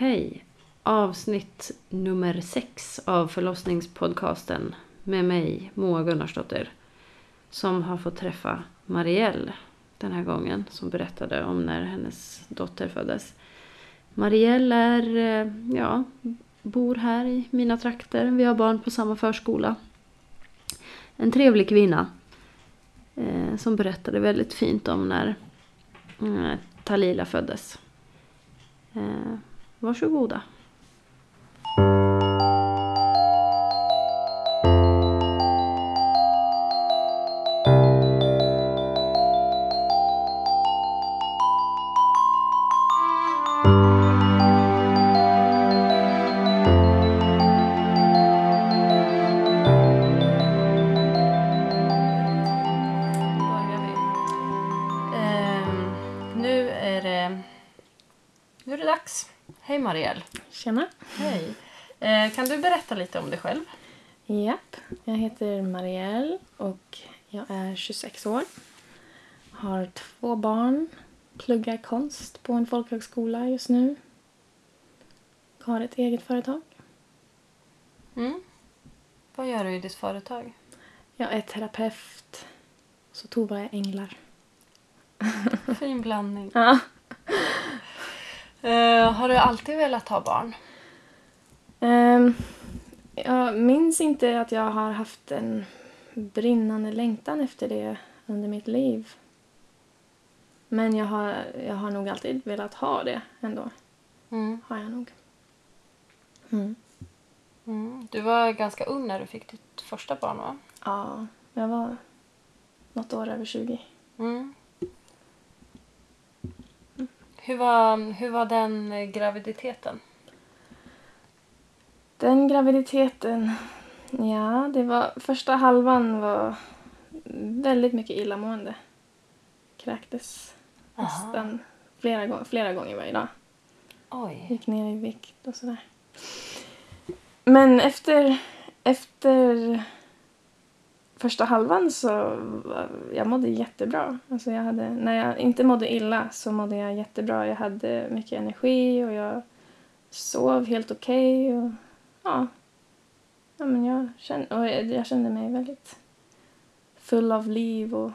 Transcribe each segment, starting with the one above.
Hej! Avsnitt nummer sex av förlossningspodcasten med mig, Moa Gunnarsdotter. Som har fått träffa Marielle den här gången. Som berättade om när hennes dotter föddes. Marielle är, eh, ja, bor här i mina trakter. Vi har barn på samma förskola. En trevlig kvinna. Eh, som berättade väldigt fint om när eh, Talila föddes. Eh, varsågoda. 26 år. Har två barn. Pluggar konst på en folkhögskola just nu. Har ett eget företag. Mm. Vad gör du i ditt företag? Jag är terapeut. Så Tova är änglar. Fin blandning. Ja. Eh, har du alltid velat ha barn? Ehm, jag minns inte att jag har haft en brinnande längtan efter det under mitt liv. Men jag har, jag har nog alltid velat ha det ändå. Mm. Har jag nog. Mm. Mm. Du var ganska ung när du fick ditt första barn va? Ja, jag var något år över 20. Mm. Hur, var, hur var den graviditeten? Den graviditeten, ja, det var första halvan var väldigt mycket illamående. Kräktes Aha. nästan flera, flera gånger varje dag. Oj. Gick ner i vikt och sådär. Men efter, efter första halvan så jag mådde jättebra. Alltså jag hade, när jag inte mådde illa så mådde jag jättebra. Jag hade mycket energi och jag sov helt okej. och ja, ja men jag, kände, och jag, jag kände mig väldigt full av liv. och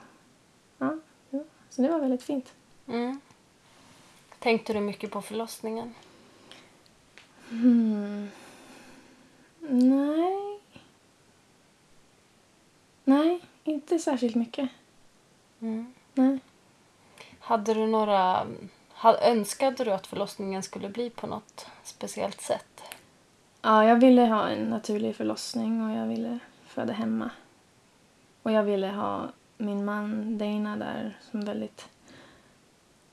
ja, ja, Så det var väldigt fint. Mm. Tänkte du mycket på förlossningen? Hmm. Nej. Nej, inte särskilt mycket. Mm. Nej. Hade du några... Önskade du att förlossningen skulle bli på något speciellt sätt? Ja, jag ville ha en naturlig förlossning och jag ville föda hemma. Och jag ville ha min man Dana där som väldigt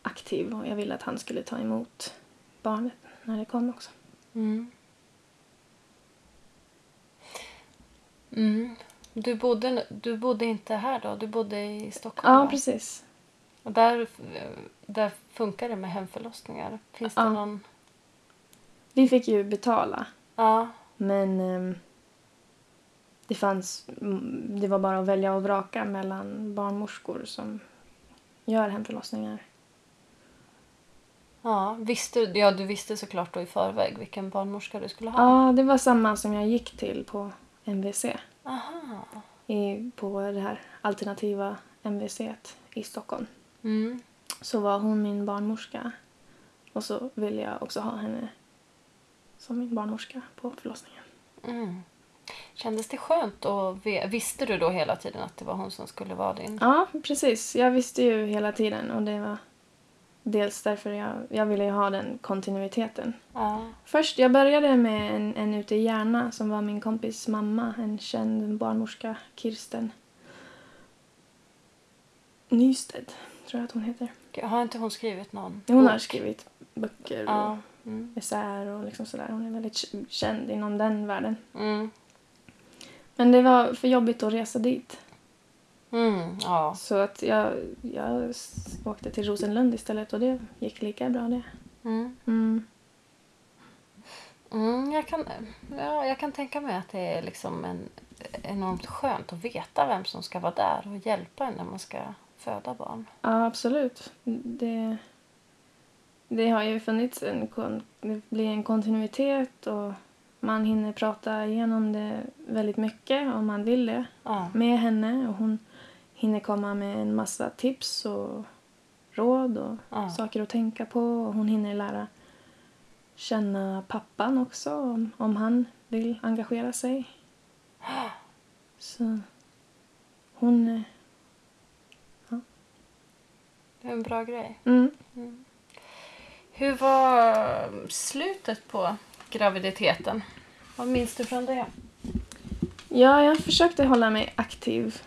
aktiv och jag ville att han skulle ta emot barnet när det kom också. Mm. Mm. Du, bodde, du bodde inte här då? Du bodde i Stockholm? Ja, va? precis. Och där, där funkar det med hemförlossningar? Finns det Ja. någon... Vi fick ju betala Ja. Men ehm, det fanns, det var bara att välja och vraka mellan barnmorskor som gör hemförlossningar. ja. Visste, ja, du visste såklart då i förväg vilken barnmorska du skulle ha? Ja, det var samma som jag gick till på MVC. Aha. I, på det här alternativa MVC i Stockholm. Mm. Så var hon min barnmorska. Och så ville jag också ha henne som min barnmorska på förlossningen. Mm. Kändes det skönt? Och visste du då hela tiden att det var hon som skulle vara din? Ja, precis. Jag visste ju hela tiden och det var dels därför jag, jag ville ju ha den kontinuiteten. Ja. Först, jag började med en, en ute i Järna som var min kompis mamma, en känd barnmorska, Kirsten Nysted, tror jag att hon heter. Har inte hon skrivit någon Hon har bok? skrivit böcker Ja. och Mm. essäer och liksom sådär. Hon är väldigt känd inom den världen. Mm. Men det var för jobbigt att resa dit. Mm. Ja. Så att jag, jag åkte till Rosenlund istället och det gick lika bra det. Mm. Mm. Mm, jag, kan, ja, jag kan tänka mig att det är liksom en, enormt skönt att veta vem som ska vara där och hjälpa en när man ska föda barn. Ja, absolut. Det, det har ju funnits en, kon- det blir en kontinuitet och man hinner prata igenom det väldigt mycket om man vill det Ja. med henne och hon hinner komma med en massa tips och råd och Ja. saker att tänka på och hon hinner lära känna pappan också om, om han vill engagera sig. Så hon... eh, Det är en bra grej. Mm. Hur var slutet på graviditeten? Vad minns du från det? Ja, jag försökte hålla mig aktiv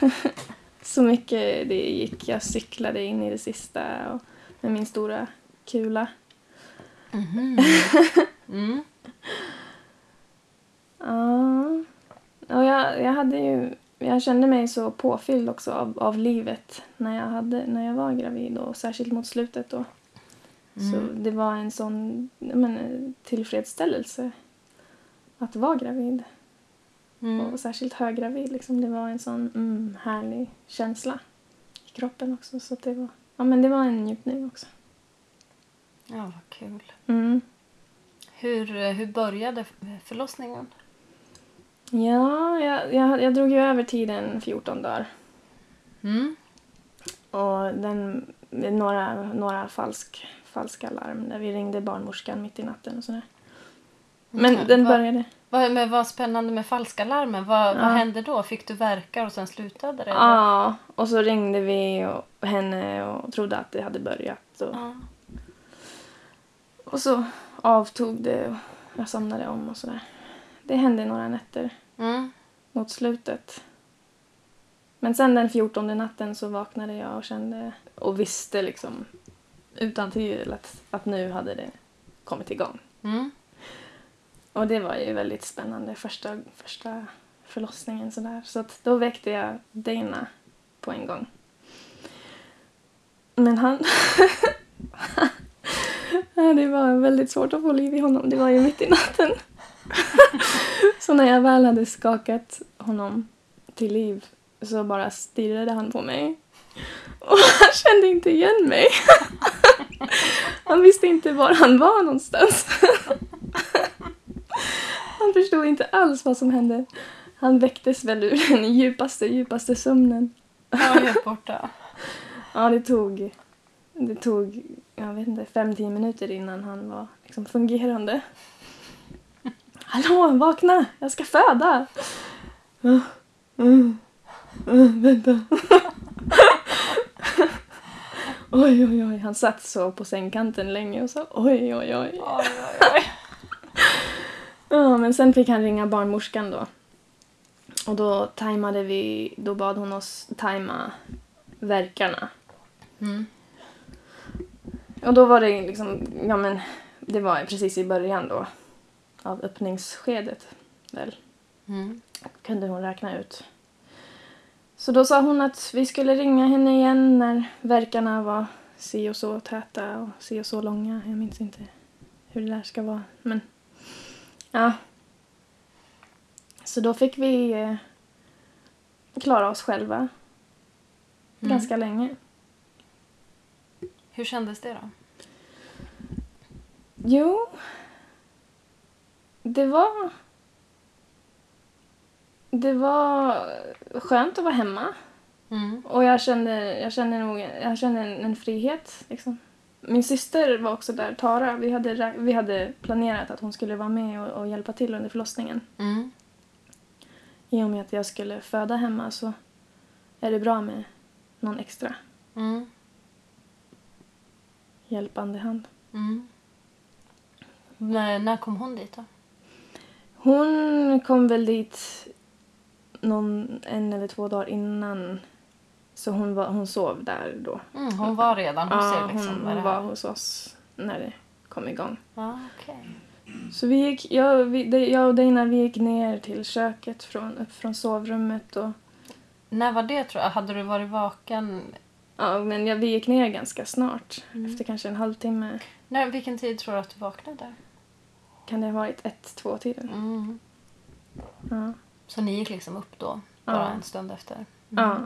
så mycket det gick. Jag cyklade in i det sista och med min stora kula. Mm. Ja, och jag, jag hade ju... Jag kände mig så påfylld också av, av livet när jag, hade, när jag var gravid och särskilt mot slutet då. Så det var en sån menar, tillfredsställelse att vara gravid. Mm. Och särskilt höggravid. Liksom. Det var en sån mm, härlig känsla i kroppen också. Så det, var, ja, men det var en njutning också. Ja, vad kul. Mm. Hur, hur började förlossningen? Ja, jag, jag, jag drog ju över tiden 14 dagar. Mm. Och den, några, några falsk, falska larm där vi ringde barnmorskan mitt i natten och sådär. Men Okej, den vad- började. Vad, men vad spännande med falska larmen. Vad, vad Ja. hände då? Fick du verkar och sen slutade det? eller? Ja, och så ringde vi och henne och trodde att det hade börjat. Och, Ja. och så avtog det och jag somnade om och sådär. Det hände några nätter Mm. mot slutet. Men sen den 14 natten så vaknade jag och kände och visste liksom utan tvivel att, att nu hade det kommit igång. Mm. Och det var ju väldigt spännande första, första förlossningen sådär. Så att då väckte jag Dana på en gång. Men han... Det var väldigt svårt att få liv i honom. Det var ju mitt i natten. så när jag väl hade skakat honom till liv så bara stirrade han på mig. Och han kände inte igen mig. han visste inte var han var någonstans. Han förstod inte alls vad som hände. Han väcktes väl ur den djupaste, djupaste sömnen. Jag var helt borta. Ja, det tog, det tog jag vet inte, fem, tio minuter innan han var liksom fungerande. Hallå, vakna! Jag ska föda! Mm, mm, mm, vänta. Oj, oj, oj. Han satt så på sängkanten länge och sa oj, oj, oj. Oj, oj, oj. Ja, men sen fick han ringa barnmorskan då. Och då tajmade vi, då bad hon oss tajma verkarna. Mm. Och då var det liksom, ja men det var precis i början då av öppningsskedet väl. Mm. Kunde hon räkna ut. Så då sa hon att vi skulle ringa henne igen när verkarna var si och så täta och si och så långa. Jag minns inte hur det där ska vara. Men ja. Så då fick vi eh, klara oss själva Mm. ganska länge. Hur kändes det då? Jo. Det var... Det var skönt att vara hemma. Mm. Och jag kände, jag kände nog jag kände en, en frihet. Liksom. Min syster var också där, Tara. Vi hade, vi hade planerat att hon skulle vara med och, och hjälpa till under förlossningen. Mm. I och med att jag skulle föda hemma så är det bra med någon extra Mm. hjälpande hand. Mm. När, när kom hon dit då? Hon kom väl dit någon, en eller två dagar innan. Så hon, var, hon sov där då. Mm, hon var redan hos Ja, er liksom? hon, hon var hos oss när det kom igång. Okej. Så vi gick, jag, vi, det- jag och Dana vi gick ner till köket från, upp från sovrummet. Och, När var det tror jag? Hade du varit vaken? ja, men ja, vi gick ner ganska snart. Mm. Efter kanske en halvtimme. När, vilken tid tror du att du vaknade? Kan det ha varit ett, två tiden? Mm. Ja. Så ni gick liksom upp då? Bara Ja. en stund efter? ja.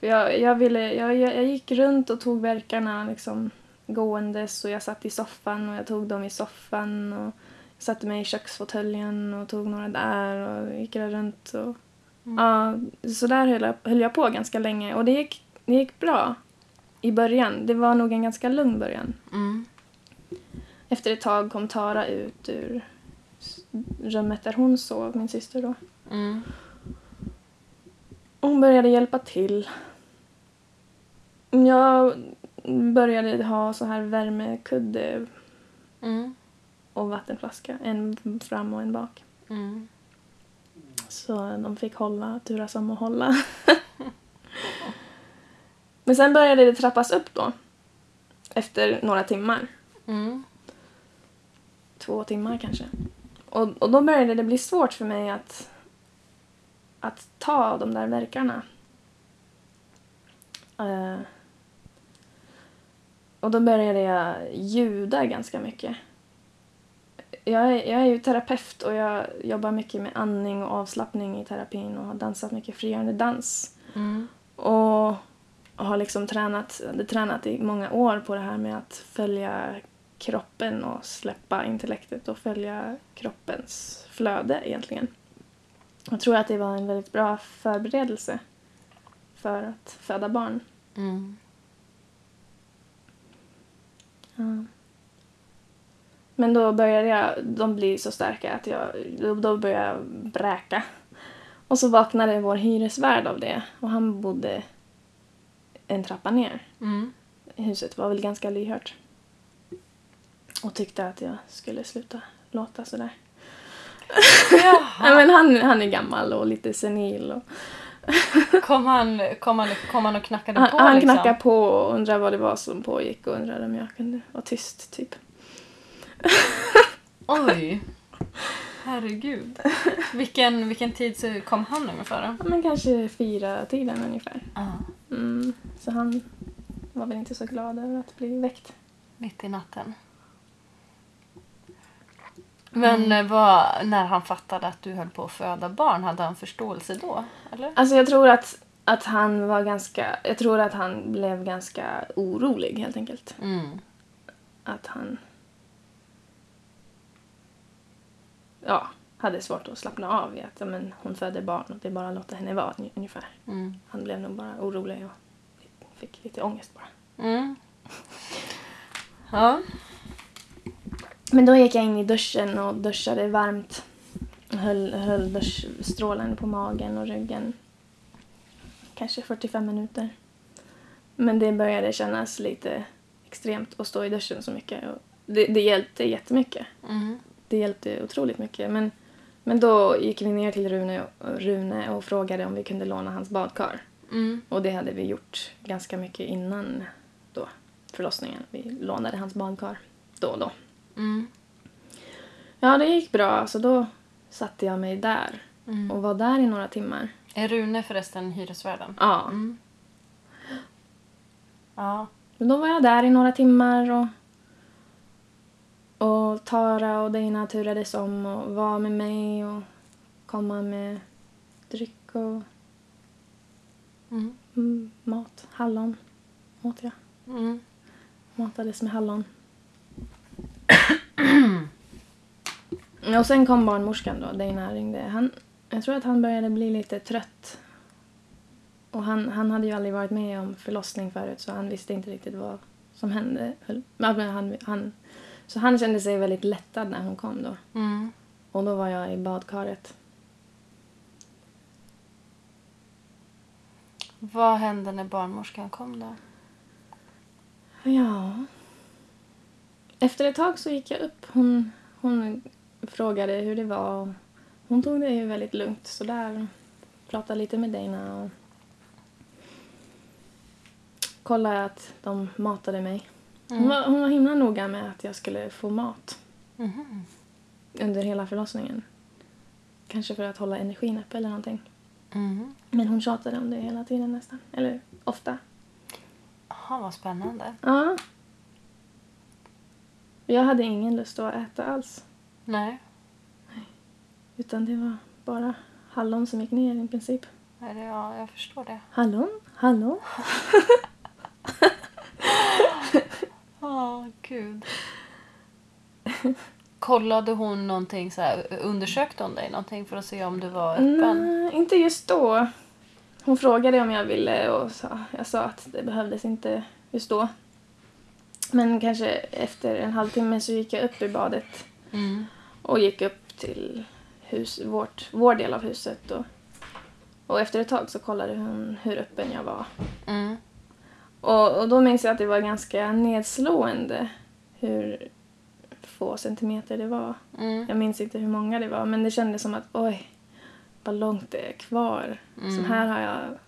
För jag, jag, ville, jag, jag, gick runt och tog verkarna liksom gåendes och jag satt i soffan och jag tog dem i soffan och jag satte mig i köksfåtöljen och tog några där och gick runt och ja, så där höll jag, höll jag på ganska länge och det gick, det gick bra i början. Det var nog en ganska lugn början. Mm. Efter ett tag kom Tara ut ur rummet där hon sov, min syster då. Mm. Hon började hjälpa till. Jag började ha så här värmekudde Mm. och vattenflaska. En fram och en bak. Mm. Så de fick hålla, turas om att hålla. Men sen började det trappas upp då. Efter några timmar. Mm. Två timmar kanske. Och, och då började det bli svårt för mig att, att ta de där verkarna. Eh, och då började jag ljuda ganska mycket. Jag är, jag är ju terapeut och jag jobbar mycket med andning och avslappning i terapin och har dansat mycket frigörande dans. Mm. Och har liksom tränat, tränat i många år på det här med att följa kroppen och släppa intellektet och följa kroppens flöde egentligen. Jag tror att det var en väldigt bra förberedelse för att föda barn. Mm. Ja. Men då började jag, de bli så starka att jag, då, då började jag bräka. Och så vaknade vår hyresvärd av det och han bodde en trappa ner. Mm. Huset var väl ganska lyhört. Och tyckte att jag skulle sluta låta sådär. Jaha. Nej, men han, han är gammal och lite senil. Och Kom han, kom han, kom han och knackade han på han liksom? knackade på och undrade vad det var som pågick och undrade om jag kunde vara tyst typ. Oj. Herregud. Vilken, vilken tid så kom han ungefär? Ja, Men kanske fyra tiden ungefär. Ah. Mm, så han var väl inte så glad över att bli väckt. Mitt i natten. Men eh, vad, när han fattade att du höll på att föda barn, hade han förståelse då? Eller? Alltså jag tror att, att han var ganska, jag tror att han blev ganska orolig helt enkelt. Mm. Att han ja, hade svårt att slappna av i att ja, men, hon föder barn och det är bara att låta henne vara ungefär. Mm. Han blev nog bara orolig och fick lite ångest bara. Mm. Ja. Men då gick jag in i duschen och duschade varmt. Höll, höll duschstrålen på magen och ryggen. Kanske 45 minuter. Men det började kännas lite extremt att stå i duschen så mycket. Och det, det hjälpte jättemycket. Mm. Det hjälpte otroligt mycket. Men, men då gick vi ner till Rune, Rune och frågade om vi kunde låna hans badkar. Mm. Och det hade vi gjort ganska mycket innan då, förlossningen. Vi lånade hans badkar då och då. Mm. Ja, det gick bra. Så då satte jag mig där Mm. och var där i några timmar. Är Rune förresten hyresvärden? Ja, Mm. Ja. men då var jag där i några timmar och, och Tara och Dina turades om och var med mig och komma med dryck och Mm. mm, mat. Hallon åt jag. Mm. Matades med hallon. Och sen kom barnmorskan då, Dina ringde. Han, jag tror att han började bli lite trött. Och han, han hade ju aldrig varit med om förlossning förut så han visste inte riktigt vad som hände. Men Han, han, så han kände sig väldigt lättad när hon kom då. Mm. Och då var jag i badkaret. Vad hände när barnmorskan kom då? Ja. Efter ett tag så gick jag upp. Hon, hon frågade hur det var. Hon tog det ju väldigt lugnt sådär. Pratade lite med Dana och kollade att de matade mig. Hon, var, hon var himla noga med att jag skulle få mat Mhm. under hela förlossningen. Kanske för att hålla energin uppe eller någonting. Mm. Men hon tjatade om det hela tiden nästan. Eller ofta. Jaha, vad spännande. Ja. Jag hade ingen lust att äta alls. Nej. Utan det var bara hallon som gick ner i princip. Ja, jag förstår det. Hallå? Hallå? Ja, gud. Kollade hon någonting så här, undersökte hon dig någonting för att se om du var öppen? Nej, inte just då. Hon frågade om jag ville och sa, jag sa att det behövdes inte just då. Men kanske efter en halvtimme så gick jag upp ur badet Mm. och gick upp till hus, vårt, vår del av huset. Och, och efter ett tag så kollade hon hur öppen jag var. Mm. Och, och då minns jag att det var ganska nedslående hur få centimeter det var. Mm. Jag minns inte hur många det var, men det kändes som att oj, vad långt det är kvar. Som här har jag...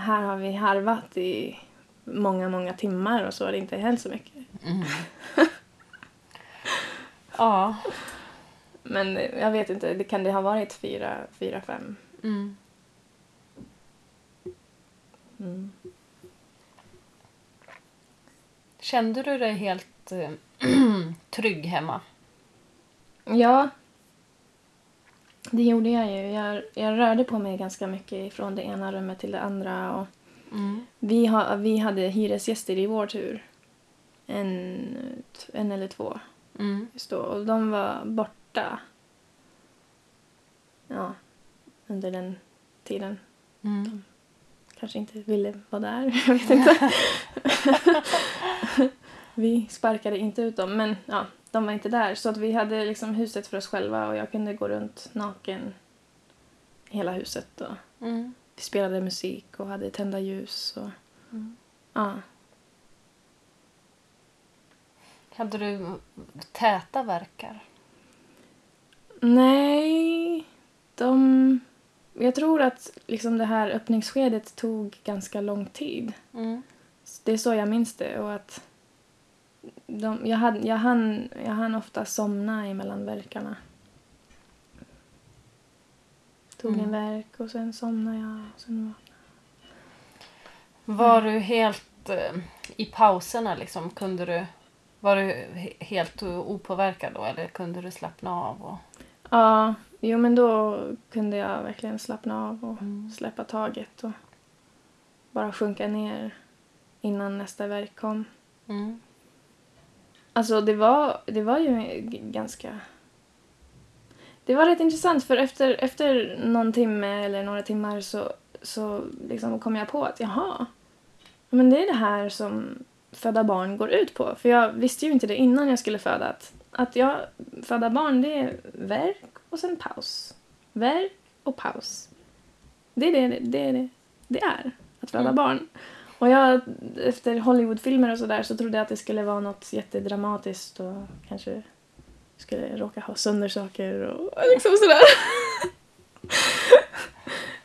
Här har vi harvat i många, många timmar och så har det inte hänt så mycket. Ja. Men jag vet inte, det kan det ha varit fyra, fyra fem? Mm. Mm. Kände du dig helt eh, trygg hemma? Ja, det gjorde jag ju. Jag, jag rörde på mig ganska mycket från det ena rummet till det andra. Och Mm. vi, ha, vi hade hyresgäster i vår tur. En, en eller två. Mm. Just då. Och de var borta. Ja, under den tiden. Mm. Kanske inte ville vara där. Jag vet inte. vi sparkade inte ut dem, men ja, de var inte där. Så att vi hade liksom huset för oss själva och jag kunde gå runt naken i hela huset. Och Mm. Vi spelade musik och hade tända ljus. Och, ja. Hade du täta verkar? Nej, de... Jag tror att liksom det här öppningsskedet tog ganska lång tid. Mm. Det är så jag minns det. Och att de, jag, hade, jag, hann, jag hann ofta somna emellan verkarna. Tog en Mm. verk och sen somnade jag. Och sen var... Var du helt eh, i pauserna liksom? Kunde du, var du he- helt opåverkad då eller kunde du slappna av? Och... Ja, jo men då kunde jag verkligen slappna av och Mm. släppa taget och bara sjunka ner innan nästa verk kom. Mm. Alltså det var, det var ju ganska... Det var rätt intressant för efter, efter någon timme eller några timmar så, så liksom kom jag på att jaha, men det är det här som föda barn går ut på. För jag visste ju inte det innan jag skulle föda. Att, att jag, föda barn det är verk och sen paus. Verk och paus. Det är det det, är det, det är, att föda Mm. barn. Och jag, efter Hollywoodfilmer och sådär så trodde jag att det skulle vara något jättedramatiskt och kanske skulle råka ha sönder saker och liksom sådär.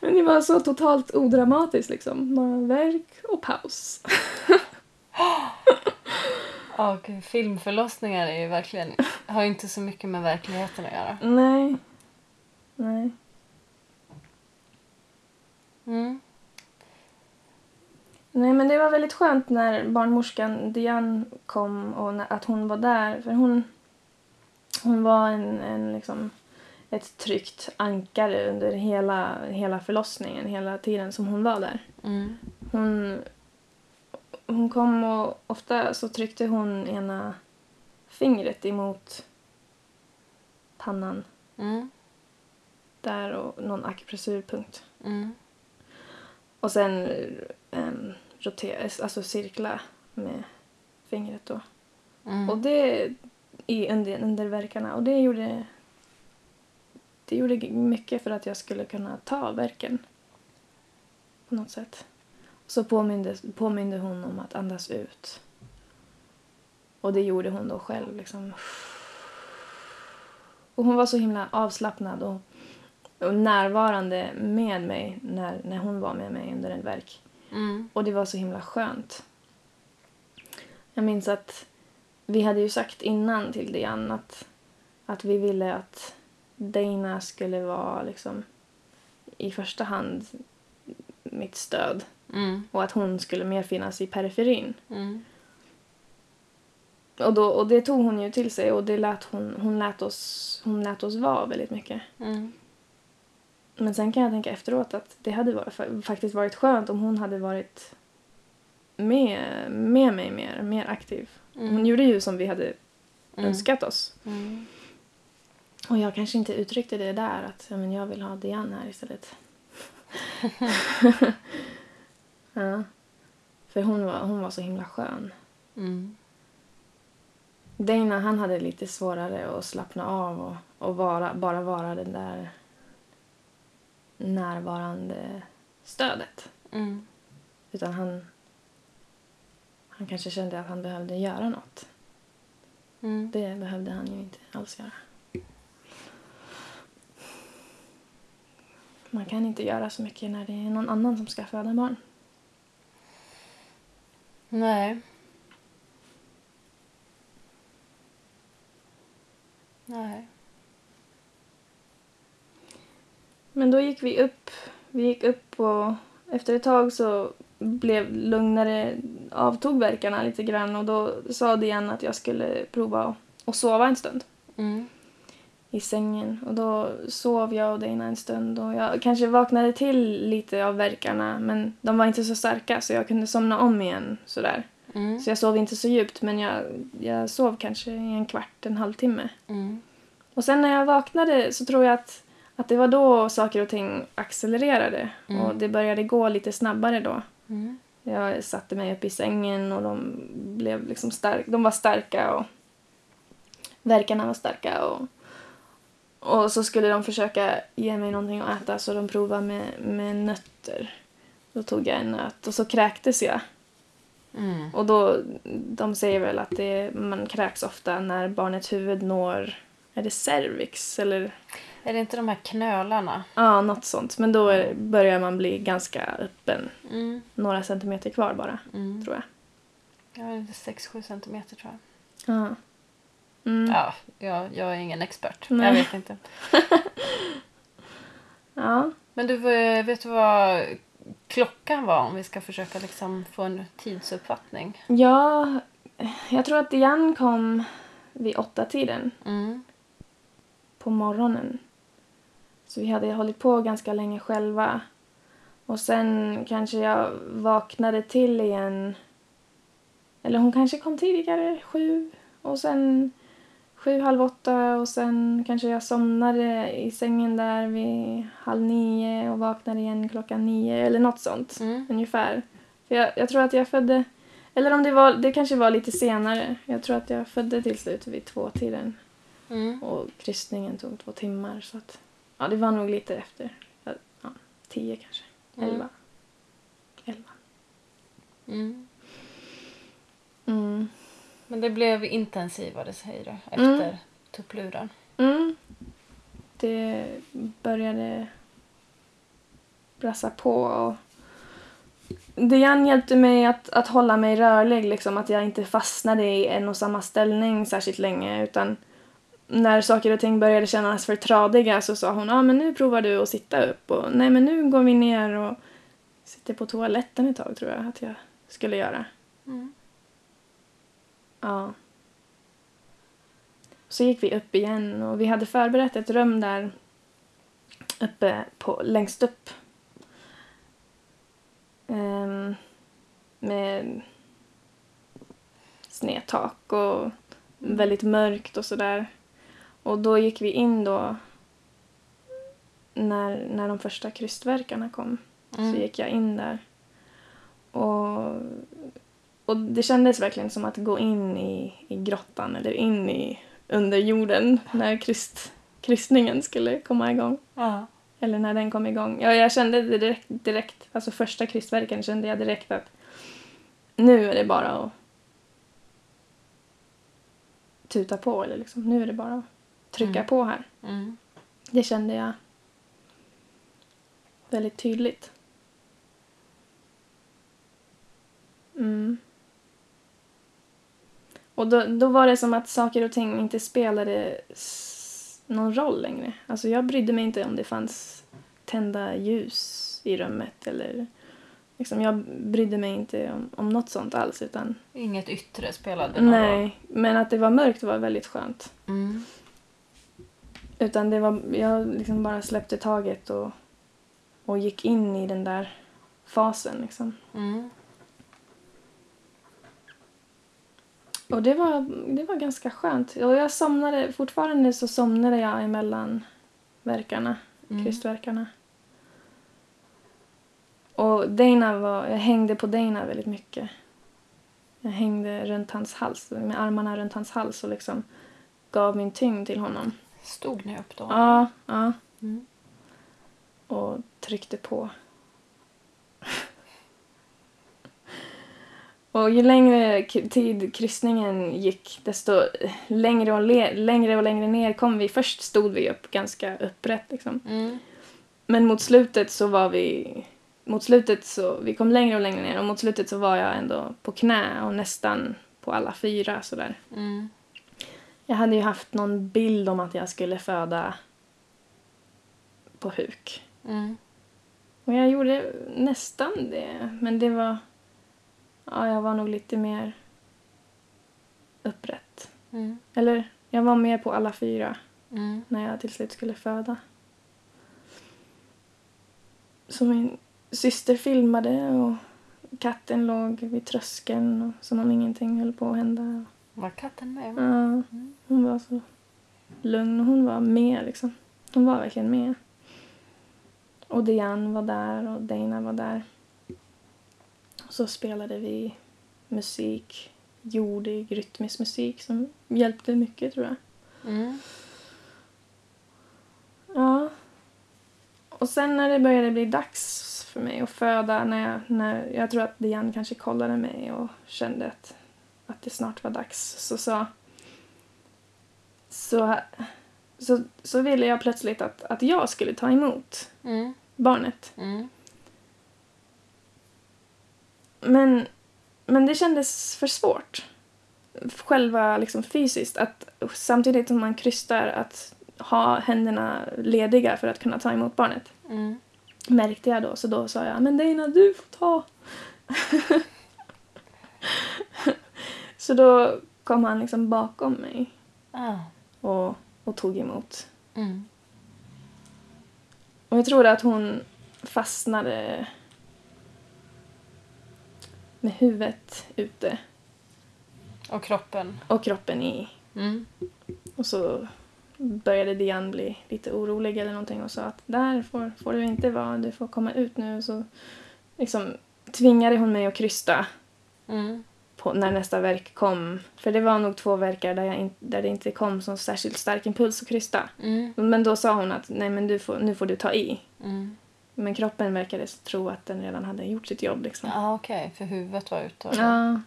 Men det var så totalt odramatiskt liksom. Bara verk och paus. Ja, filmförlossningar är ju verkligen, har ju inte så mycket med verkligheten att göra. Nej. Nej. Mm. Nej men det var väldigt skönt när barnmorskan Diane kom och att hon var där. För hon, hon var en, en liksom ett tryggt ankare under hela, hela förlossningen, hela tiden som hon var där. Mm. Hon, hon kom och ofta så tryckte hon ena fingret emot pannan Mm. där och någon akupressurpunkt. Mm. Och sen um, rotera, alltså cirkla med fingret då. Mm. Och det i under, under verkarna. Och det gjorde det gjorde mycket för att jag skulle kunna ta verken på något sätt. Så påminde, påminde hon om att andas ut. Och det gjorde hon då själv. Liksom. Och hon var så himla avslappnad och, och närvarande med mig när, när hon var med mig under en verk. Mm. Och det var så himla skönt. Jag minns att vi hade ju sagt innan till Diane att, att vi ville att Dana skulle vara liksom i första hand mitt stöd Mm. och att hon skulle mer finnas i periferin. Mm. Och, då, och det tog hon ju till sig och det lät hon, hon, lät oss, hon lät oss vara väldigt mycket. Mm. Men sen kan jag tänka efteråt att det hade varit, fa- faktiskt varit skönt om hon hade varit med, med mig mer, mer aktiv. Hon gjorde ju som vi hade önskat oss. Mm. Och jag kanske inte uttryckte det där att ja, men jag vill ha Diane här istället. ja. För hon var, hon var så himla skön. Mm. Dana han hade lite svårare att slappna av och, och vara, bara vara den där närvarande stödet. Mm. Utan han, han kanske kände att han behövde göra något. Mm. Det behövde han ju inte alls göra. Man kan inte göra så mycket när det är någon annan som ska föda barn. Nej. Nej. Men då gick vi upp. Vi gick upp och efter ett tag så blev lugnare, avtog verkarna lite grann och då sa Diane att jag skulle prova att sova en stund Mm. i sängen. Och då sov jag och Dana en stund och jag kanske vaknade till lite av verkarna men de var inte så starka så jag kunde somna om igen sådär. Mm. Så jag sov inte så djupt men jag, jag sov kanske i en kvart, en halvtimme. Mm. Och sen när jag vaknade så tror jag att, att det var då saker och ting accelererade. Mm. Och det började gå lite snabbare då. Mm. Jag satte mig upp i sängen och de blev liksom stark, de var starka och verkarna var starka och, och så skulle de försöka ge mig någonting att äta så de provade med, med nötter. Då tog jag en nöt och så kräktes jag. Mm. Och då, de säger väl att det, man kräks ofta när barnets huvud når, är det cervix eller Är det inte de här knölarna? ja, något sånt. Men då är, börjar man bli ganska öppen. Mm. Några centimeter kvar bara, Mm. tror jag. Är 6-7 centimeter tror jag. Ja. Mm. Ja, jag, jag är ingen expert. Nej. Jag vet inte. ja. Men du, eh, vet du vad klockan var om vi ska försöka liksom få en tidsuppfattning? Ja, jag tror att Diane kom vid åtta tiden Mm. på morgonen. Så vi hade hållit på ganska länge själva. Och sen kanske jag vaknade till igen. Eller hon kanske kom tidigare, sju. Och sen sju, halv åtta. Och sen kanske jag somnade i sängen där vid halv nio och vaknade igen klockan nio. Eller något sånt. Mm. ungefär. För jag, jag tror att jag födde, eller om det var, det kanske var lite senare. Jag tror att jag födde till slut vid tvåtiden. Mm. Och kristningen tog två timmar så att, ja det var nog lite efter. Ja, tio kanske. Mm. Elva. Elva. Mm. Mm. Men det blev intensivare säger du efter tuppluren. Mm. Det började brassa på och Diane hjälpte mig att, att hålla mig rörlig, liksom, att jag inte fastnade i en och samma ställning särskilt länge. Utan när saker och ting började kännas för tradiga så sa hon ah, men nu provar du att sitta upp och nej men nu går vi ner och sitter på toaletten ett tag tror jag att jag skulle göra. Mm. Ja. Så gick vi upp igen och vi hade förberett ett rum där uppe på, längst upp. Ehm, med snedtak och väldigt mörkt och sådär. Och då gick vi in då när, när de första krystverkarna kom. Mm. Så gick jag in där. Och, och det kändes verkligen som att gå in i, i grottan eller in i under jorden när kryst, krystningen skulle komma igång. Ja. Eller när den kom igång. Ja, jag kände direkt, direkt, alltså första krystverken kände jag direkt att nu är det bara att tuta på eller liksom, nu är det bara att trycka Mm. på här. Mm. Det kände jag väldigt tydligt. Mm. Och då, då var det som att saker och ting inte spelade någon roll längre. Alltså jag brydde mig inte om det fanns tända ljus i rummet eller liksom jag brydde mig inte om, om något sånt alls utan Inget yttre spelade någon roll. nej, men att det var mörkt var väldigt skönt. Mm. Utan det var, jag liksom bara släppte taget och och gick in i den där fasen liksom. Mm. Och det var, det var ganska skönt. Och jag somnade, fortfarande så somnade jag emellan verkarna, Mm. krystverkarna. Och Dana var, jag hängde på Dana väldigt mycket. Jag hängde runt hans hals, med armarna runt hans hals och liksom gav min tyngd till honom. Stod ni upp då? Ja, ja. Mm. Och tryckte på. Och ju längre tid kryssningen gick, desto längre och, längre och längre ner kom vi. Först stod vi upp ganska upprätt liksom. Mm. Men mot slutet så var vi... Mot slutet så... Vi kom längre och längre ner och mot slutet så var jag ändå på knä och nästan på alla fyra sådär. Mm. Jag hade ju haft någon bild om att jag skulle föda på huk. Mm. Och jag gjorde nästan det, men det var... Ja, jag var nog lite mer upprätt. Mm. Eller, jag var mer på alla fyra Mm. när jag till slut skulle föda. Så min syster filmade och katten låg vid tröskeln och som om ingenting höll på att hända. Var katten med? Ja, hon var så lugn och hon var med liksom. Hon var verkligen med. Och Diane var där och Dana var där. Så spelade vi musik, jordig, rytmisk musik som hjälpte mycket tror jag. Mm. Ja. Och sen när det började bli dags för mig att föda, när jag, när, jag tror att Diane kanske kollade mig och kände att, att det snart var dags, så sa så, så, så ville jag plötsligt att, att jag skulle ta emot Mm. barnet. Mm. Men, men det kändes för svårt. Själva liksom fysiskt. Att samtidigt som man krystar att ha händerna lediga för att kunna ta emot barnet. Mm. Märkte jag då. Så då sa jag, men Dana du får ta. så då kom han liksom bakom mig Ah. och, och tog emot. Mm. Och jag tror att hon fastnade med huvudet ute Och kroppen? och kroppen i. Mm. Och så började Diane bli lite orolig eller någonting och sa att där får, får du inte vara, du får komma ut nu. Så liksom tvingade hon mig att krysta Mm. På, när nästa verk kom. För det var nog två verkar där, in, där det inte kom så särskilt stark impuls att krysta. Mm. Men då sa hon att nej men du får, nu får du ta i. Mm. Men kroppen verkade tro att den redan hade gjort sitt jobb liksom. Ja, ah, okej. För huvudet var ute. Ja.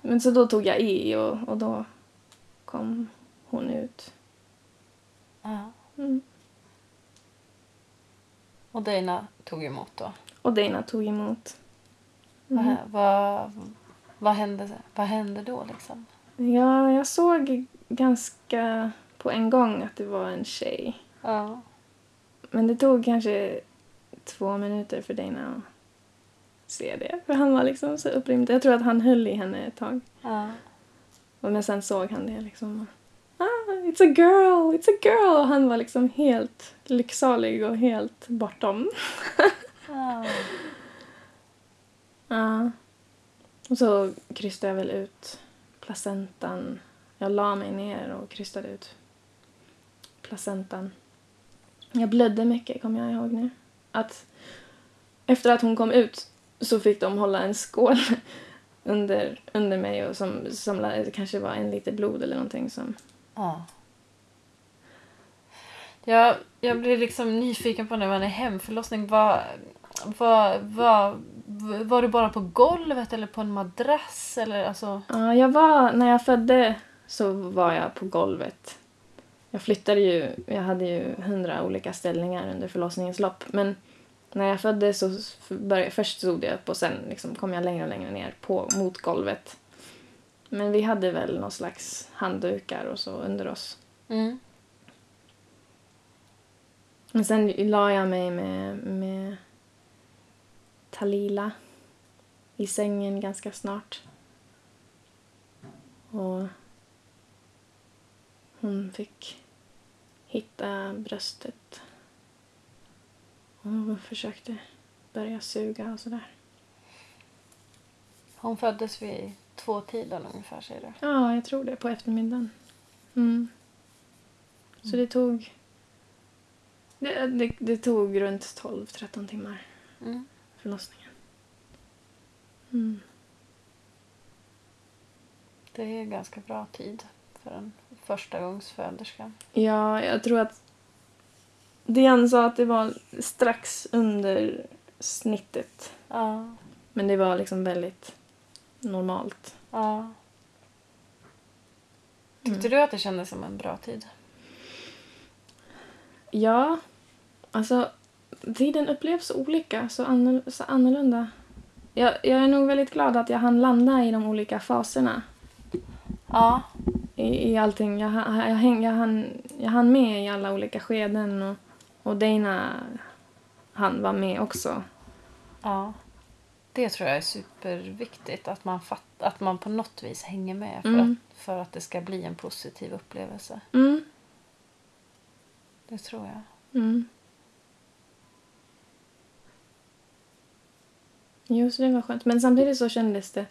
Men så då tog jag i och, och då kom hon ut. Ja. Mm. Och Dana tog emot då? Och Dana tog emot. Mm. Vad, vad, hände, vad hände då liksom? Ja, jag såg ganska på en gång att det var en tjej. Ja. Men det tog kanske två minuter för Dana att se det. För han var liksom så upprymd. Jag tror att han höll i henne ett tag. Ja. Men sen såg han det liksom. Ah, it's a girl, it's a girl. Och han var liksom helt lycksalig och helt bortom. Ja. Ja. Och så krystade jag väl ut placentan. Jag la mig ner och krystade ut placentan. Jag blödde mycket, kommer jag ihåg nu. Att efter att hon kom ut så fick de hålla en skål under, under mig och som samlade, kanske var en liter blod eller någonting som... ja. Jag, jag blir liksom nyfiken på när man är hemförlossning. vad, vad, vad var du bara på golvet eller på en madrass? Eller alltså... Ja, jag var, när jag födde så var jag på golvet. Jag flyttade ju, jag hade ju hundra olika ställningar under förlossningens lopp. Men när jag födde så började, först stod jag upp och sen liksom kom jag längre och längre ner på, mot golvet. Men vi hade väl någon slags handdukar och så under oss. Mm. Men sen la jag mig med, med Talila i sängen ganska snart. Och hon fick hitta bröstet och försökte börja suga och sådär. Hon föddes vid tvåtiden ungefär säger du? Ja, jag tror det. På eftermiddagen. Mm. Så det tog... Det, det, det tog runt 12-13 timmar, Mm. Förlossningen. Mm. Det är ganska bra tid för en förstagångsföderska. Ja, jag tror att... Diane sa att det var strax under snittet. Ja. Men det var liksom väldigt normalt. ja. Tyckte du att det kändes som en bra tid? Ja, alltså tiden upplevs olika, så, annorl- så annorlunda. Jag, jag är nog väldigt glad att jag hann landa i de olika faserna. Ja. I, i allting. Jag, jag, häng, jag, hann, jag hann med i alla olika skeden och, och Dana han var med också. Ja. Det tror jag är superviktigt. Att man, fatt, att man på något vis hänger med för, Mm. att, för att det ska bli en positiv upplevelse. Mm, Det tror jag. mm. Jo, så det var skönt. Men samtidigt så kändes det,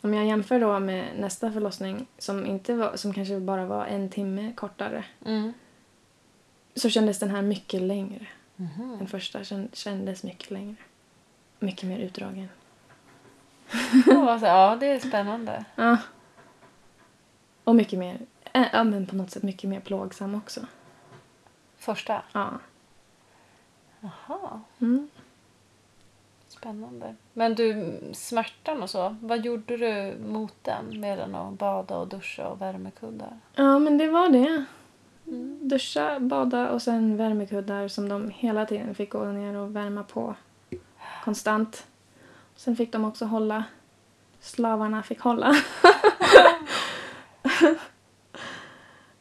om jag jämför då med nästa förlossning som, inte var, som kanske bara var en timme kortare, Mm. så kändes den här mycket längre. Mhm. Den första kän- kändes mycket längre. Mycket mer utdragen. Ja, ja, det är spännande. Ja. Och mycket mer, äh, ja men på något sätt mycket mer plågsam också. Första? Ja. Jaha, Mm. Spännande. Men du, smärtan och så, vad gjorde du mot den? Mer än att bada och duscha och värmekuddar? Ja, men det var det. Mm. Duscha, bada och sen värmekuddar som de hela tiden fick gå ner och värma på. Konstant. Sen fick de också hålla. Slavarna fick hålla.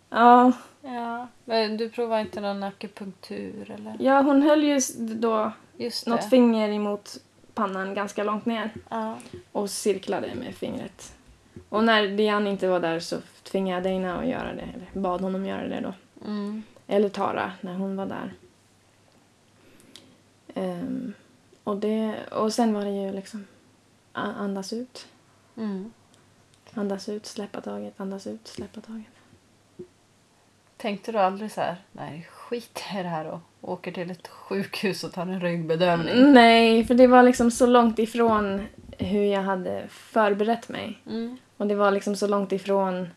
ja, Ja. Men du provar inte någon akupunktur eller? ja, hon höll ju då Just något finger emot pannan ganska långt ner ja. och cirklade med fingret. Och när Diane inte var där så tvingade jag Dana att göra det, eller bad honom göra det då. Mm. Eller Tara när hon var där. Ehm, och, det, och sen var det ju liksom andas ut, Mm. andas ut, släppa taget, andas ut, släppa taget. Tänkte du aldrig så här, nej skit i det här och åker till ett sjukhus och tar en ryggbedövning? Nej, för det var liksom så långt ifrån hur jag hade förberett mig. Mm. Och det var liksom så långt ifrån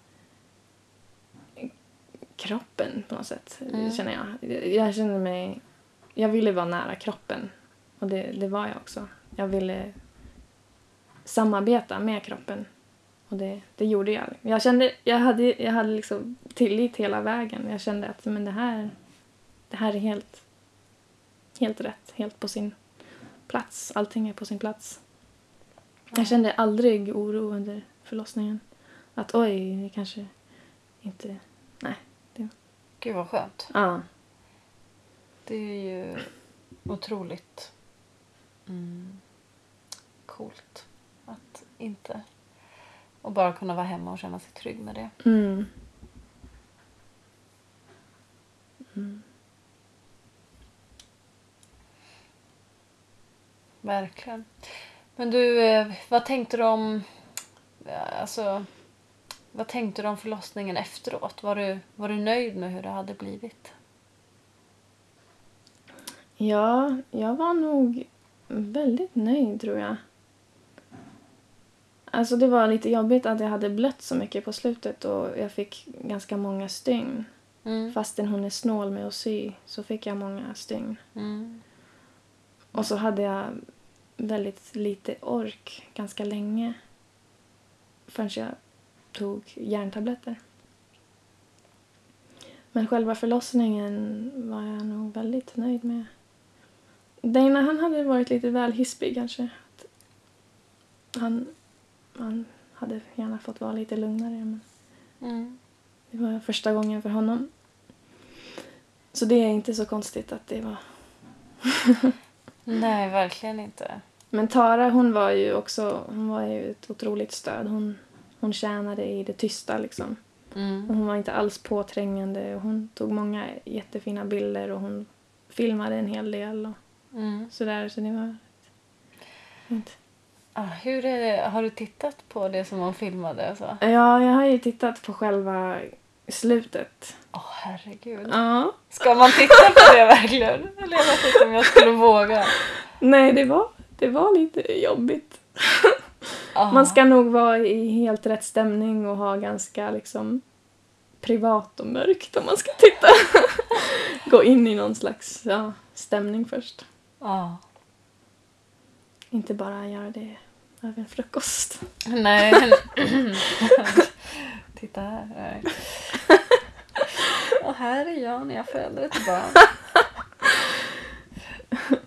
kroppen på något sätt, Mm. känner jag. Jag- kände mig... Jag ville vara nära kroppen. Och det, det var jag också. Jag ville samarbeta med kroppen. Och det, det gjorde jag. Jag kände, jag hade, jag hade liksom tillit hela vägen. Jag kände att men det här, det här är helt, helt rätt. Helt på sin plats. Allting är på sin plats. Jag kände aldrig oro under förlossningen. Att oj, det kanske inte... Nej. Gud vad skönt. Ja. Det är ju otroligt mm, coolt att inte... Och bara kunna vara hemma och känna sig trygg med det. Mm. Mm. Verkligen. Men du, eh, vad tänkte du om... eh, Alltså, vad tänkte du om förlossningen efteråt? Var du, var du nöjd med hur det hade blivit? Ja, jag var nog väldigt nöjd tror jag. Alltså det var lite jobbigt att jag hade blött så mycket på slutet och jag fick ganska många stygn. Mm. Fastän hon är snål med att sy så fick jag många stygn. Mm. Och så hade jag väldigt lite ork ganska länge. Förrän jag tog järntabletter. Men själva förlossningen var jag nog väldigt nöjd med. Dana han hade varit lite väl hispig kanske. Han, han hade gärna fått vara lite lugnare. Men Mm. det var första gången för honom. Så det är inte så konstigt att det var Nej, verkligen inte. Men Tara hon var ju också hon var ju ett otroligt stöd. Hon, hon tjänade i det tysta liksom. Mm. Hon var inte alls påträngande och hon tog många jättefina bilder och hon filmade en hel del. Och Mm. Sådär, så det var fint. Ah, hur är det? Har du tittat på det som hon filmade? Så? Ja, jag har ju tittat på själva slutet. Åh herregud. Ja. Ska man titta på det verkligen? Eller jag vet inte om jag skulle våga. Nej, det var, det var lite jobbigt. Ah. Man ska nog vara i helt rätt stämning och ha ganska liksom privat och mörkt om man ska titta. Gå in i någon slags ja, stämning först. Ah. Inte bara göra det över en frukost. Nej. Titta här. Nej. Och här är jag när jag föder ett barn.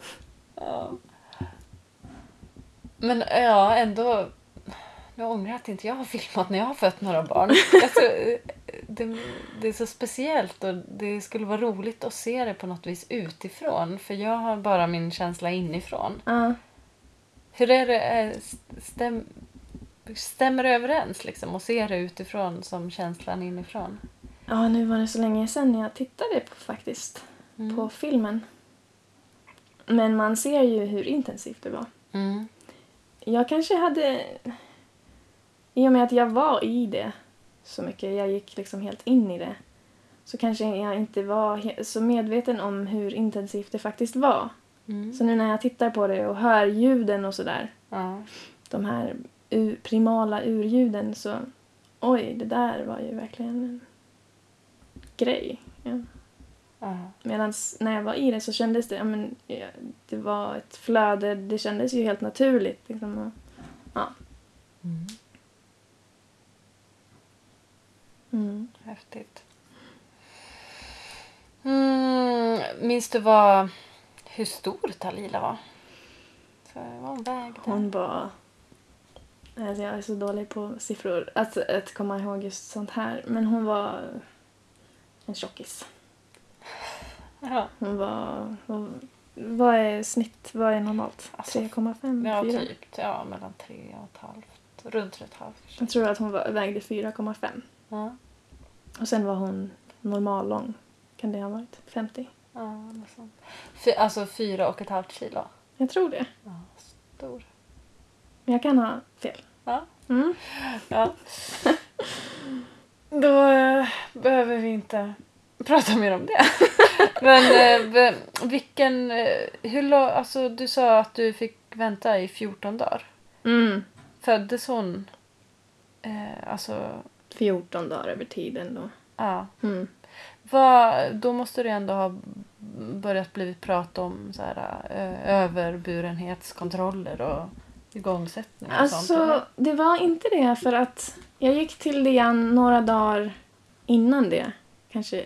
Ja. Men ja, ändå. Jag ångrar att inte jag har filmat när jag har fött några barn. Jag tror, det, det är så speciellt och det skulle vara roligt att se det på något vis utifrån. För jag har bara min känsla inifrån. Ja. Hur är det? eh, Stäm, stämmer det överens liksom? Och ser det utifrån som känslan inifrån? Ja, nu var det så länge sedan jag tittade på faktiskt. Mm. På filmen. Men man ser ju hur intensivt det var. Mm. Jag kanske hade... I och med att jag var i det så mycket, jag gick liksom helt in i det, så kanske jag inte var så medveten om hur intensivt det faktiskt var. Mm. Så nu när jag tittar på det och hör ljuden och sådär, Ja. de här ur, primala urljuden, så oj, det där var ju verkligen en grej. Ja. Medan när jag var i det så kändes det, ja, men, ja, det var ett flöde, det kändes ju helt naturligt. Liksom, och, ja. Mm. Mm. Häftigt. Mm. Minns du vad, hur stor Talila var? Så, vad hon vägde? Hon var... Alltså jag är så dålig på siffror, att, att komma ihåg just sånt här. Men hon var en tjockis. Ja, var... Hon, vad är snitt? Vad är normalt? Alltså, 3,5? ja 4? typ. Ja, mellan tre och ett halvt. Runt tre och ett halvt. Jag tror att hon var, vägde 4,5. Ja, Och sen var hon normallång. Kan det ha varit? 50? ja sånt. Fy, alltså fyra och ett halvt kilo. Jag tror det. Ja, stor. Men jag kan ha fel. Ja. Mm. Ja. Då eh, behöver vi inte prata mer om det. Men eh, v- vilken... Eh, hur lång... Alltså du sa att du fick vänta i 14 dagar. Mm. Föddes hon... Eh, alltså... 14 dagar över tiden då. Ja. Mm. Vad, då måste det ändå ha börjat blivit prat om så här, eh, överburenhetskontroller och igångsättning och sånt. Alltså, eller? det var inte det för att jag gick till DN några dagar innan det. Kanske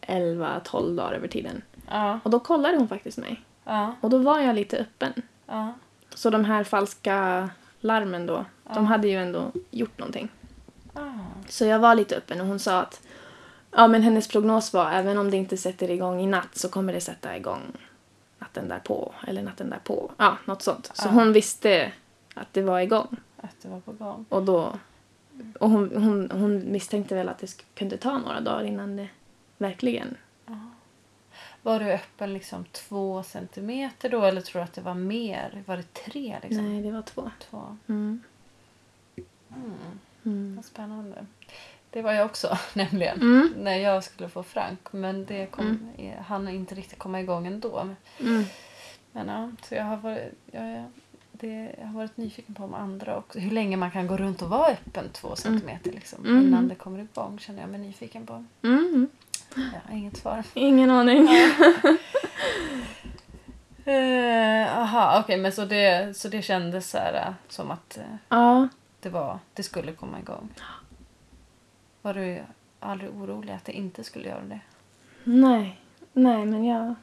11-12 dagar över tiden. Ja, Och då kollade hon faktiskt mig. ja, Och då var jag lite öppen. ja. Så de här falska larmen då, de hade ju ändå gjort någonting. Ah. Så jag var lite öppen och hon sa att ja, men hennes prognos var även om det inte sätter igång i natt så kommer det sätta igång natten därpå eller natten därpå. Ja, något sånt. Så Ja. hon visste att det var igång. Att det var på gång. Och då och hon, hon, hon misstänkte väl att det kunde ta några dagar innan det verkligen. Var du öppen liksom två centimeter då eller tror du att det var mer? Var det tre liksom? Nej, det var två. Två. Mm. Mm. Mm. Vad spännande. Det var jag också nämligen. Mm. När jag skulle få Frank. Men det kom, Mm. eh, han inte riktigt komma igång ändå. Mm. Men ja, så jag har varit, jag, det, jag har varit nyfiken på om andra också. Hur länge man kan gå runt och vara öppen två centimeter liksom. Mm. Innan det kommer igång känner jag mig nyfiken på. Mm. Har inget svar. Ingen aning. Jaha, okej men så det, så det kändes så här, äh, som att eh, Ja. det, var, det skulle komma igång. Var du aldrig orolig att det inte skulle göra det? Nej. Nej, men jag...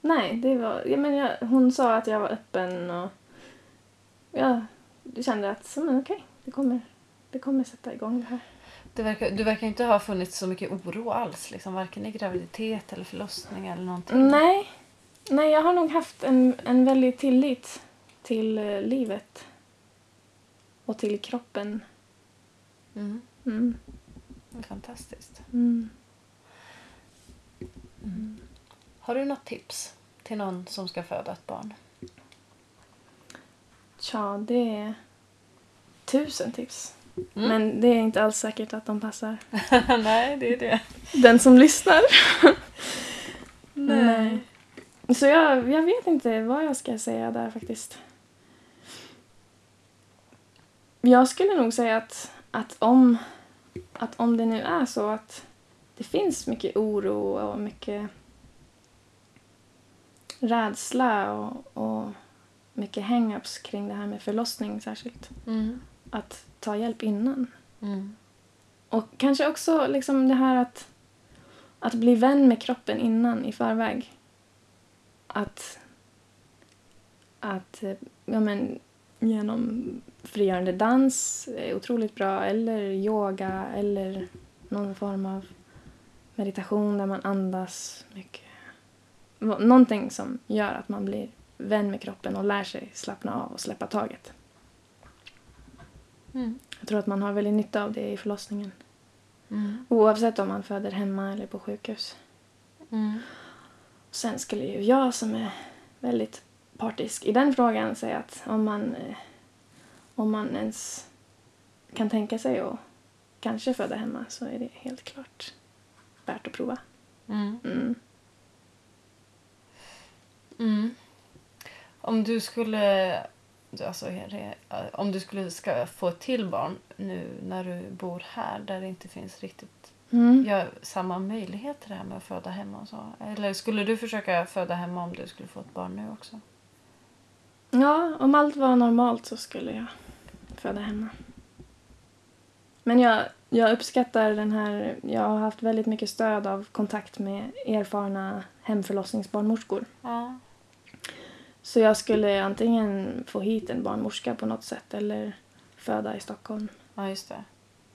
Nej, det var... Ja, men jag, hon sa att jag var öppen och... Ja, jag kände att men okej, det kommer, det kommer sätta igång det här. det verkar, du verkar inte ha funnits så mycket oro alls, liksom, varken i graviditet eller förlossning eller någonting. Nej. Nej, jag har nog haft en, en väldig tillit till eh, livet. Och till kroppen. Mm, Mm. Fantastiskt. Mm. Har du något tips till någon som ska föda ett barn? Tja, det är tusen tips. Mm. Men det är inte alls säkert att de passar Nej, det är det. den som lyssnar. Nej. Så jag, jag vet inte vad jag ska säga där faktiskt. Jag skulle nog säga att, att, om, att om det nu är så att det finns mycket oro och mycket rädsla och, och mycket hang-ups kring det här med förlossning särskilt. Mm. Att ta hjälp innan. Mm. Och kanske också liksom det här att, att bli vän med kroppen innan i förväg. Att, att ja, men, genom frigörande dans är otroligt bra eller yoga eller någon form av meditation där man andas mycket. Nå- Någonting som gör att man blir vän med kroppen och lär sig slappna av och släppa taget. Mm. Jag tror att man har väldigt nytta av det i förlossningen. Mm. Oavsett om man föder hemma eller på sjukhus. Mm. Sen skulle ju jag som är väldigt partisk i den frågan säga att om man, eh, om man ens kan tänka sig att kanske föda hemma så är det helt klart värt att prova. Mm. Mm. Mm. Om du skulle alltså, det, om du skulle ska få ett till barn nu när du bor här där det inte finns riktigt Mm. ja, samma möjlighet till det här med att föda hemma och så? Eller skulle du försöka föda hemma om du skulle få ett barn nu också? Ja, om allt var normalt så skulle jag föda hemma. Men jag, jag uppskattar den här... Jag har haft väldigt mycket stöd av kontakt med erfarna hemförlossningsbarnmorskor. Ja. Så jag skulle antingen få hit en barnmorska på något sätt eller föda i Stockholm. Ja, just det.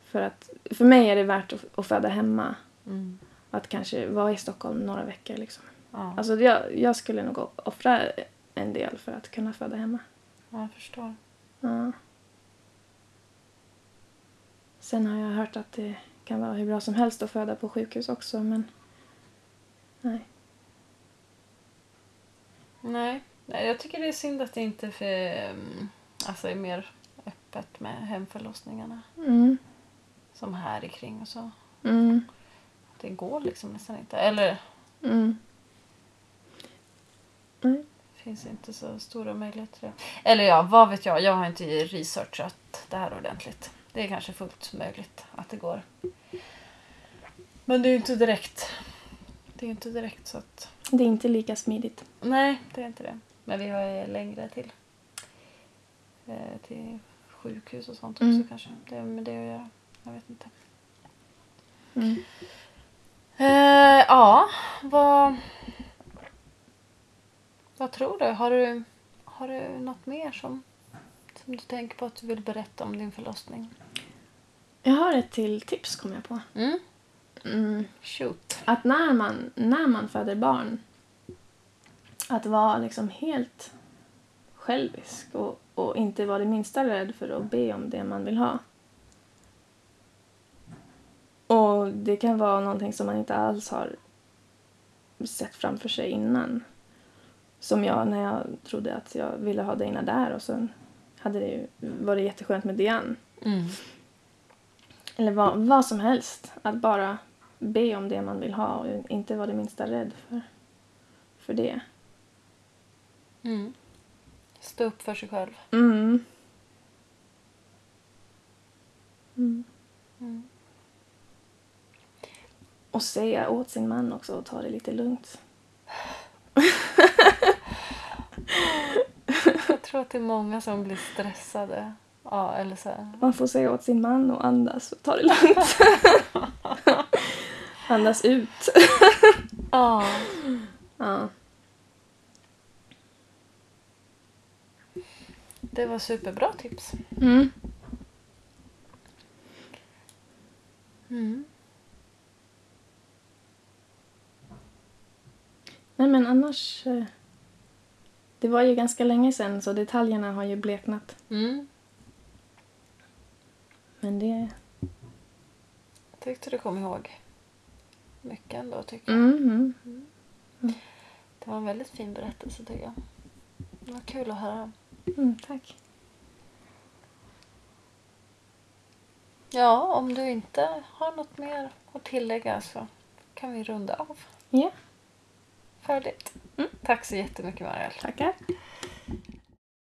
För, att, för mig är det värt att, att föda hemma. Mm. Att kanske vara i Stockholm några veckor. Liksom. Ja. Alltså jag, jag skulle nog offra en del för att kunna föda hemma. ja, jag förstår. Ja. Sen har jag hört att det kan vara hur bra som helst att föda på sjukhus också, men nej. Nej. Nej, jag tycker det är synd att det inte för, mm, alltså är mer öppet med hemförlossningarna. Mm. Som här i kring och så. Mm. Det går liksom nästan inte. Eller Mm. Finns inte så stora möjligheter. Eller ja, vad vet jag. Jag har inte researchat det här ordentligt. Det är kanske fullt möjligt att det går. Men det är ju inte direkt. Det är ju inte direkt så att... Det är inte lika smidigt. Nej, det är inte det. Men vi har längre till. Eh, till sjukhus och sånt också Mm. kanske. Det är med det att göra. Jag vet inte. Mm. Eh, ja, vad... Vad tror du? Har du, har du något mer som, som du tänker på att du vill berätta om din förlossning? Jag har ett till tips kom jag på. Mm. Mm. Shoot. Att när man, när man föder barn att vara liksom helt självisk och, och inte vara det minsta rädd för att be om det man vill ha. Och det kan vara någonting som man inte alls har sett framför sig innan. Som jag när jag trodde att jag ville ha Dana där och sen hade det ju varit jätteskönt med Diane. Mm. Eller vad, vad som helst. Att bara be om det man vill ha och inte vara det minsta rädd för, för det. Mm. Stå upp för sig själv. Mm. Mm. Mm. Och säga åt sin man också och ta det lite lugnt. Tror att det är många som blir stressade. Ja, eller så här. Man får säga åt sin man och andas och ta det lugnt. andas ut. Ja. Ja. Det var superbra tips. Mm. Mm. Nej men annars... Det var ju ganska länge sedan så detaljerna har ju bleknat. Mm. Men det... Tyckte du kom ihåg mycket ändå tycker jag. Mm, mm. Det var en väldigt fin berättelse tycker jag. Det var kul att höra. Mm, tack. Ja, om du inte har något mer att tillägga så kan vi runda av. Ja, Härligt. Mm. Tack så jättemycket Mariel. Tackar.